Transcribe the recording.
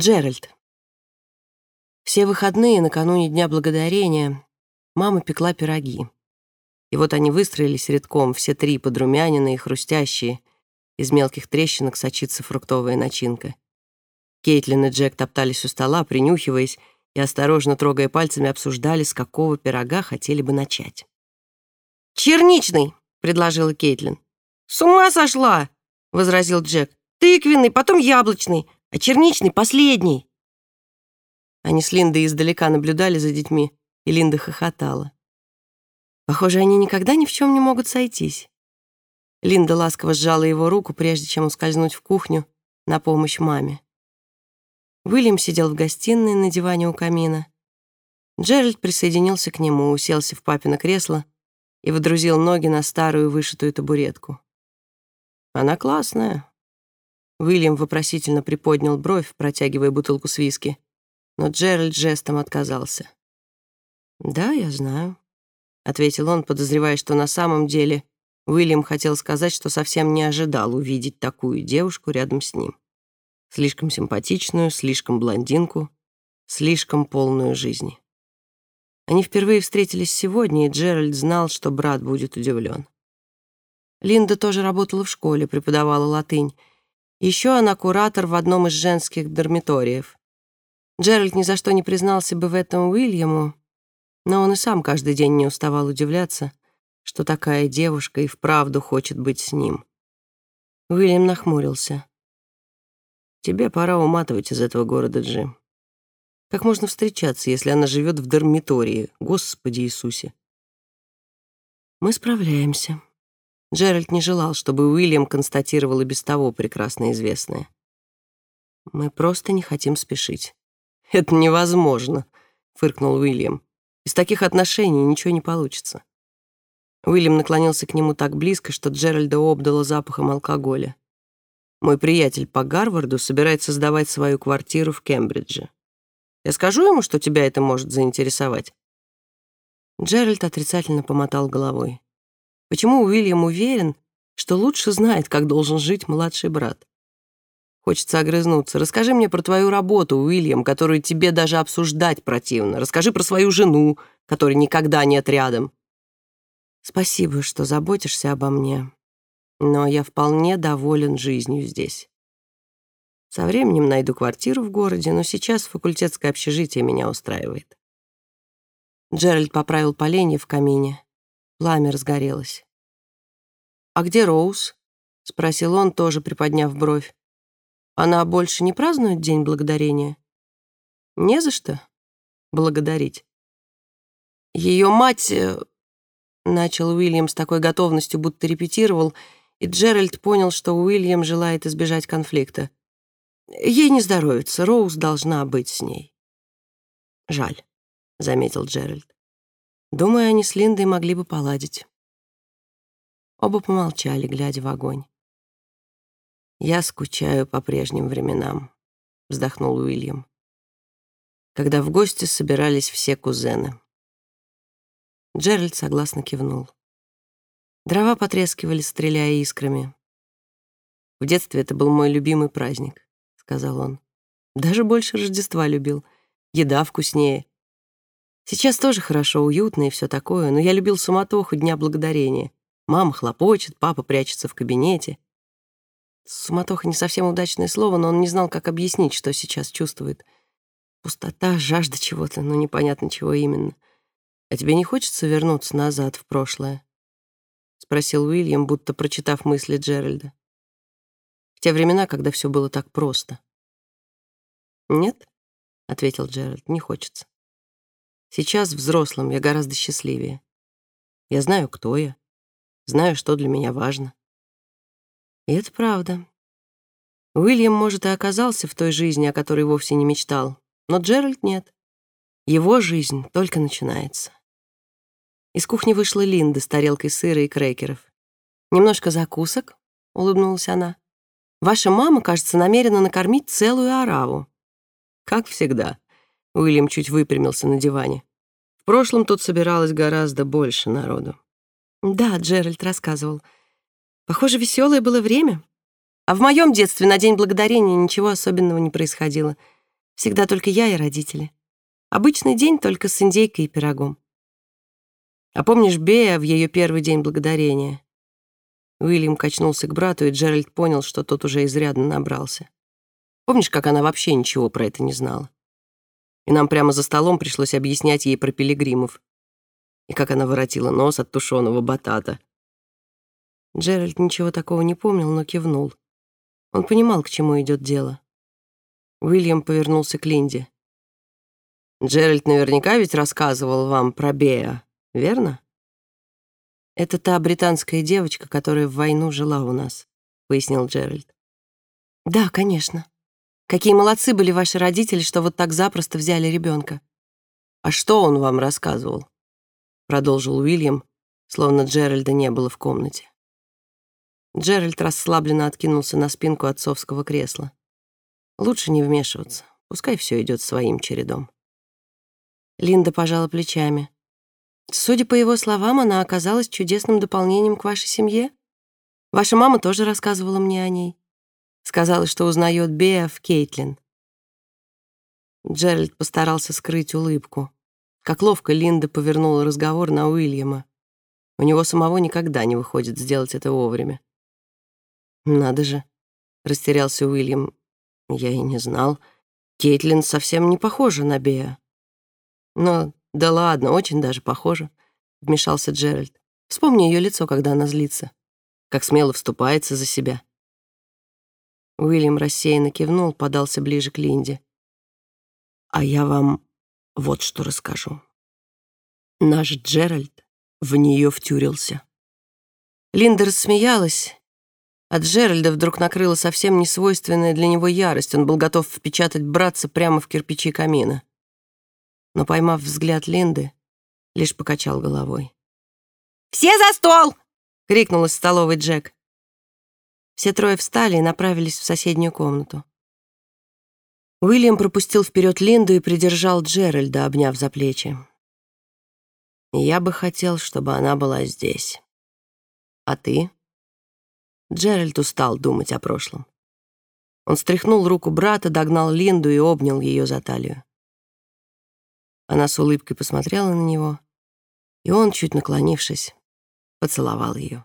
Джеральд. Все выходные накануне Дня Благодарения мама пекла пироги. И вот они выстроились редком, все три подрумяненные и хрустящие. Из мелких трещинок сочится фруктовая начинка. Кейтлин и Джек топтались у стола, принюхиваясь, и, осторожно трогая пальцами, обсуждали, с какого пирога хотели бы начать. «Черничный!» — предложила Кейтлин. «С ума сошла!» — возразил Джек. «Тыквенный, потом яблочный, а черничный — последний!» Они с Линдой издалека наблюдали за детьми, и Линда хохотала. Похоже, они никогда ни в чем не могут сойтись. Линда ласково сжала его руку, прежде чем ускользнуть в кухню на помощь маме. Уильям сидел в гостиной на диване у камина. Джеральд присоединился к нему, уселся в папино кресло и водрузил ноги на старую вышитую табуретку. «Она классная». Уильям вопросительно приподнял бровь, протягивая бутылку с виски, но Джеральд жестом отказался. «Да, я знаю», — ответил он, подозревая, что на самом деле Уильям хотел сказать, что совсем не ожидал увидеть такую девушку рядом с ним. Слишком симпатичную, слишком блондинку, слишком полную жизни. Они впервые встретились сегодня, и Джеральд знал, что брат будет удивлен. Линда тоже работала в школе, преподавала латынь. Еще она куратор в одном из женских дармиториев. Джеральд ни за что не признался бы в этом Уильяму, но он и сам каждый день не уставал удивляться, что такая девушка и вправду хочет быть с ним. Уильям нахмурился. Тебе пора уматывать из этого города, Джим. Как можно встречаться, если она живет в дармитории? Господи Иисусе. Мы справляемся. Джеральд не желал, чтобы Уильям констатировал и без того прекрасно известное. Мы просто не хотим спешить. Это невозможно, фыркнул Уильям. Из таких отношений ничего не получится. Уильям наклонился к нему так близко, что Джеральда обдало запахом алкоголя. Мой приятель по Гарварду собирается сдавать свою квартиру в Кембридже. Я скажу ему, что тебя это может заинтересовать?» Джеральд отрицательно помотал головой. Почему Уильям уверен, что лучше знает, как должен жить младший брат? Хочется огрызнуться. Расскажи мне про твою работу, Уильям, которую тебе даже обсуждать противно. Расскажи про свою жену, которой никогда нет рядом. Спасибо, что заботишься обо мне но я вполне доволен жизнью здесь. Со временем найду квартиру в городе, но сейчас факультетское общежитие меня устраивает. Джеральд поправил поленье в камине. Пламя разгорелось. «А где Роуз?» — спросил он, тоже приподняв бровь. «Она больше не празднует День Благодарения?» «Не за что благодарить». «Ее мать...» э, — начал Уильям с такой готовностью, будто репетировал — и Джеральд понял, что Уильям желает избежать конфликта. Ей не здоровится, Роуз должна быть с ней. «Жаль», — заметил Джеральд. «Думаю, они с Линдой могли бы поладить». Оба помолчали, глядя в огонь. «Я скучаю по прежним временам», — вздохнул Уильям, «когда в гости собирались все кузены». Джеральд согласно кивнул. Дрова потрескивали, стреляя искрами. «В детстве это был мой любимый праздник», — сказал он. «Даже больше Рождества любил. Еда вкуснее. Сейчас тоже хорошо, уютно и все такое, но я любил суматоху Дня Благодарения. Мама хлопочет, папа прячется в кабинете. Суматоха не совсем удачное слово, но он не знал, как объяснить, что сейчас чувствует. Пустота, жажда чего-то, но непонятно чего именно. А тебе не хочется вернуться назад в прошлое? — спросил Уильям, будто прочитав мысли Джеральда. «В те времена, когда все было так просто». «Нет», — ответил Джеральд, — «не хочется. Сейчас, взрослым, я гораздо счастливее. Я знаю, кто я, знаю, что для меня важно». И это правда. Уильям, может, и оказался в той жизни, о которой вовсе не мечтал, но Джеральд нет. Его жизнь только начинается. Из кухни вышла Линда с тарелкой сыра и крекеров. «Немножко закусок», — улыбнулась она. «Ваша мама, кажется, намерена накормить целую ораву». «Как всегда», — Уильям чуть выпрямился на диване. «В прошлом тут собиралось гораздо больше народу». «Да, Джеральд рассказывал. Похоже, веселое было время. А в моем детстве на День Благодарения ничего особенного не происходило. Всегда только я и родители. Обычный день только с индейкой и пирогом. А помнишь Бея в ее первый день благодарения? Уильям качнулся к брату, и Джеральд понял, что тот уже изрядно набрался. Помнишь, как она вообще ничего про это не знала? И нам прямо за столом пришлось объяснять ей про пилигримов. И как она воротила нос от тушеного батата. Джеральд ничего такого не помнил, но кивнул. Он понимал, к чему идет дело. Уильям повернулся к Линде. «Джеральд наверняка ведь рассказывал вам про Бея, верно?» «Это та британская девочка, которая в войну жила у нас», — пояснил Джеральд. «Да, конечно. Какие молодцы были ваши родители, что вот так запросто взяли ребенка. «А что он вам рассказывал?» — продолжил Уильям, словно Джеральда не было в комнате. Джеральд расслабленно откинулся на спинку отцовского кресла. Лучше не вмешиваться, пускай все идет своим чередом. Линда пожала плечами. Судя по его словам, она оказалась чудесным дополнением к вашей семье. Ваша мама тоже рассказывала мне о ней. Сказала, что узнает Беа в Кейтлин. Джеральд постарался скрыть улыбку. Как ловко Линда повернула разговор на Уильяма. У него самого никогда не выходит сделать это вовремя. «Надо же», — растерялся Уильям. «Я и не знал. Кейтлин совсем не похожа на Беа». «Но да ладно, очень даже похожа», — вмешался Джеральд. «Вспомни ее лицо, когда она злится. Как смело вступается за себя». Уильям рассеянно кивнул, подался ближе к Линде. «А я вам вот что расскажу. Наш Джеральд в нее втюрился». Линда рассмеялась, а Джеральда вдруг накрыла совсем несвойственная для него ярость. Он был готов впечатать братца прямо в кирпичи камина. Но, поймав взгляд Линды, лишь покачал головой. «Все за стол!» — крикнул из столовой Джек. Все трое встали и направились в соседнюю комнату. Уильям пропустил вперед Линду и придержал Джеральда, обняв за плечи. «Я бы хотел, чтобы она была здесь. А ты?» Джеральд устал думать о прошлом. Он стряхнул руку брата, догнал Линду и обнял ее за талию. Она с улыбкой посмотрела на него, и он, чуть наклонившись, поцеловал ее.